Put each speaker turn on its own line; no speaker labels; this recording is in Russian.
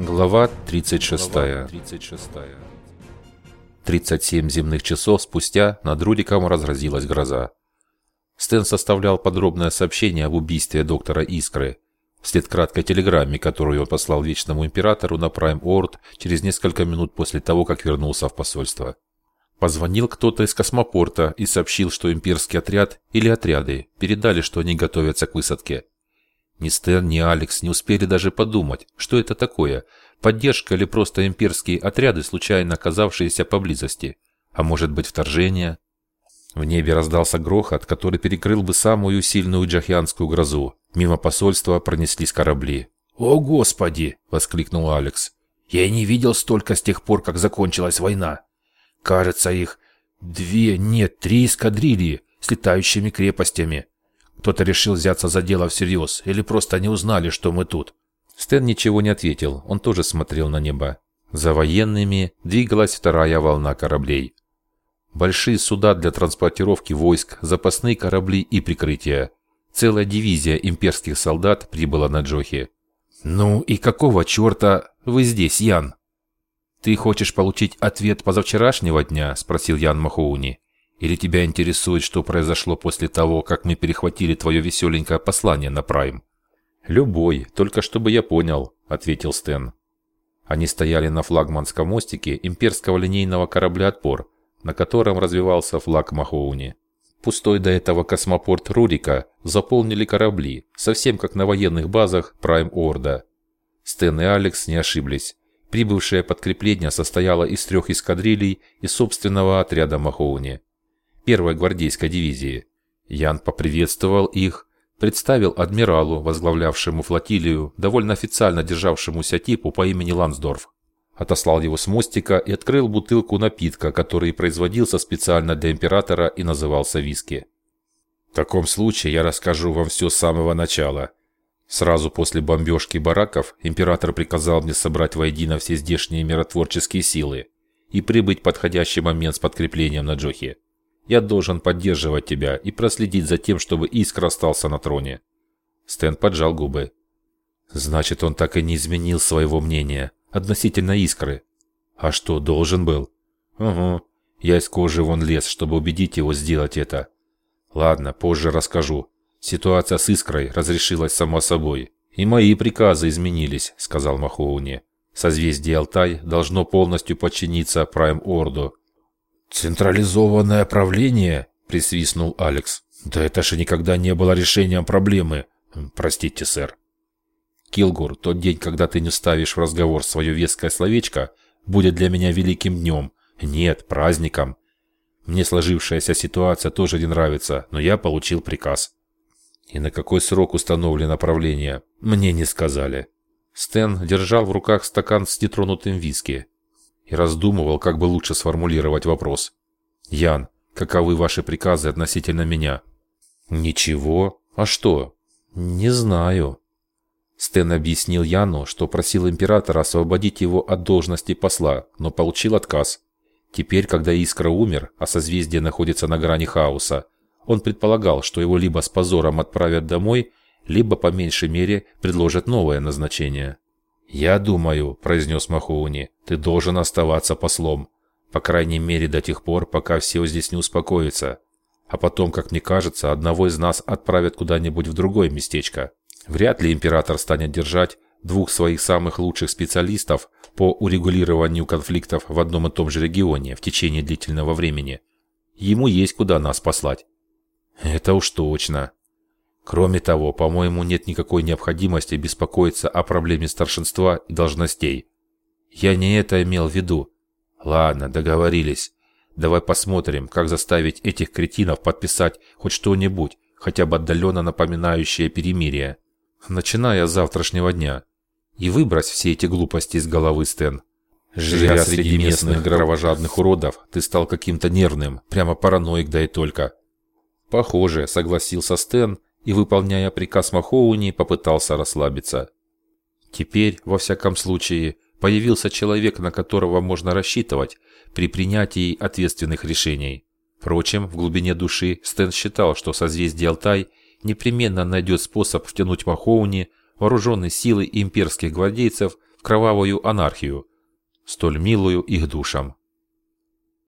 Глава 36. 37 земных часов спустя над Рудиком разразилась гроза. Стэн составлял подробное сообщение об убийстве доктора Искры, вслед краткой телеграмме, которую он послал Вечному Императору на Прайм Орд через несколько минут после того, как вернулся в посольство. Позвонил кто-то из космопорта и сообщил, что имперский отряд или отряды передали, что они готовятся к высадке. Ни Стэн, ни Алекс не успели даже подумать, что это такое, поддержка или просто имперские отряды, случайно оказавшиеся поблизости, а может быть вторжение. В небе раздался грохот, который перекрыл бы самую сильную джахианскую грозу. Мимо посольства пронеслись корабли.
«О, Господи!» – воскликнул Алекс. «Я не видел столько с тех пор, как закончилась война. Кажется, их две, нет, три эскадрильи с летающими крепостями. Кто-то решил взяться за дело всерьез, или просто не узнали, что мы тут.
Стэн ничего не ответил, он тоже смотрел на небо. За военными двигалась вторая волна кораблей. Большие суда для транспортировки войск, запасные корабли и прикрытия. Целая дивизия имперских солдат прибыла на Джохи.
«Ну и какого черта вы здесь, Ян?»
«Ты хочешь получить ответ позавчерашнего дня?» – спросил Ян Махоуни. Или тебя интересует, что произошло после того, как мы перехватили твое веселенькое послание на Прайм?» «Любой, только чтобы я понял», — ответил Стэн. Они стояли на флагманском мостике имперского линейного корабля «Отпор», на котором развивался флаг Махоуни. Пустой до этого космопорт Рурика заполнили корабли, совсем как на военных базах Прайм-Орда. Стэн и Алекс не ошиблись. Прибывшее подкрепление состояло из трех эскадрилей и собственного отряда Махоуни первой гвардейской дивизии. Ян поприветствовал их, представил адмиралу, возглавлявшему флотилию, довольно официально державшемуся типу по имени Лансдорф. Отослал его с мостика и открыл бутылку напитка, который производился специально для императора и назывался виски. В таком случае я расскажу вам все с самого начала. Сразу после бомбежки бараков император приказал мне собрать воедино все здешние миротворческие силы и прибыть в подходящий момент с подкреплением на Джохе. Я должен поддерживать тебя и проследить за тем, чтобы Искра остался на троне». Стэн поджал губы. «Значит, он так и не изменил своего мнения относительно Искры. А что, должен был?» «Угу. Я из кожи вон лез, чтобы убедить его сделать это. Ладно, позже расскажу. Ситуация с Искрой разрешилась само собой. И мои приказы изменились», — сказал Махоуни. «Созвездие Алтай должно полностью подчиниться Прайм-Орду,
«Централизованное правление?» – присвистнул Алекс. «Да это же никогда не было решением проблемы. Простите, сэр».
«Килгур, тот день, когда ты не ставишь в разговор свое веское словечко, будет для меня великим днем. Нет, праздником. Мне сложившаяся ситуация тоже не нравится, но я получил приказ». «И на какой срок установлено правление?» «Мне не сказали». Стэн держал в руках стакан с нетронутым виски и раздумывал, как бы лучше сформулировать вопрос. «Ян, каковы ваши приказы относительно меня?» «Ничего. А что?» «Не знаю». Стэн объяснил Яну, что просил императора освободить его от должности посла, но получил отказ. Теперь, когда Искра умер, а созвездие находится на грани хаоса, он предполагал, что его либо с позором отправят домой, либо по меньшей мере предложат новое назначение. «Я думаю», – произнес Махоуни, – «ты должен оставаться послом. По крайней мере до тех пор, пока все здесь не успокоится. А потом, как мне кажется, одного из нас отправят куда-нибудь в другое местечко. Вряд ли император станет держать двух своих самых лучших специалистов по урегулированию конфликтов в одном и том же регионе в течение длительного времени. Ему есть куда нас послать». «Это уж точно», Кроме того, по-моему, нет никакой необходимости беспокоиться о проблеме старшинства и должностей. Я не это имел в виду. Ладно, договорились. Давай посмотрим, как заставить этих кретинов подписать хоть что-нибудь, хотя бы отдаленно напоминающее перемирие. Начиная с завтрашнего дня. И выбрось все эти глупости из головы, Стэн. Живя среди местных кровожадных уродов, ты стал каким-то нервным, прямо параноик, да и только. Похоже, согласился Стэн, и, выполняя приказ Махоуни, попытался расслабиться. Теперь, во всяком случае, появился человек, на которого можно рассчитывать при принятии ответственных решений. Впрочем, в глубине души Стэн считал, что созвездие Алтай непременно найдет способ втянуть Махоуни, вооруженные силы имперских гвардейцев, в кровавую анархию, столь милую их душам.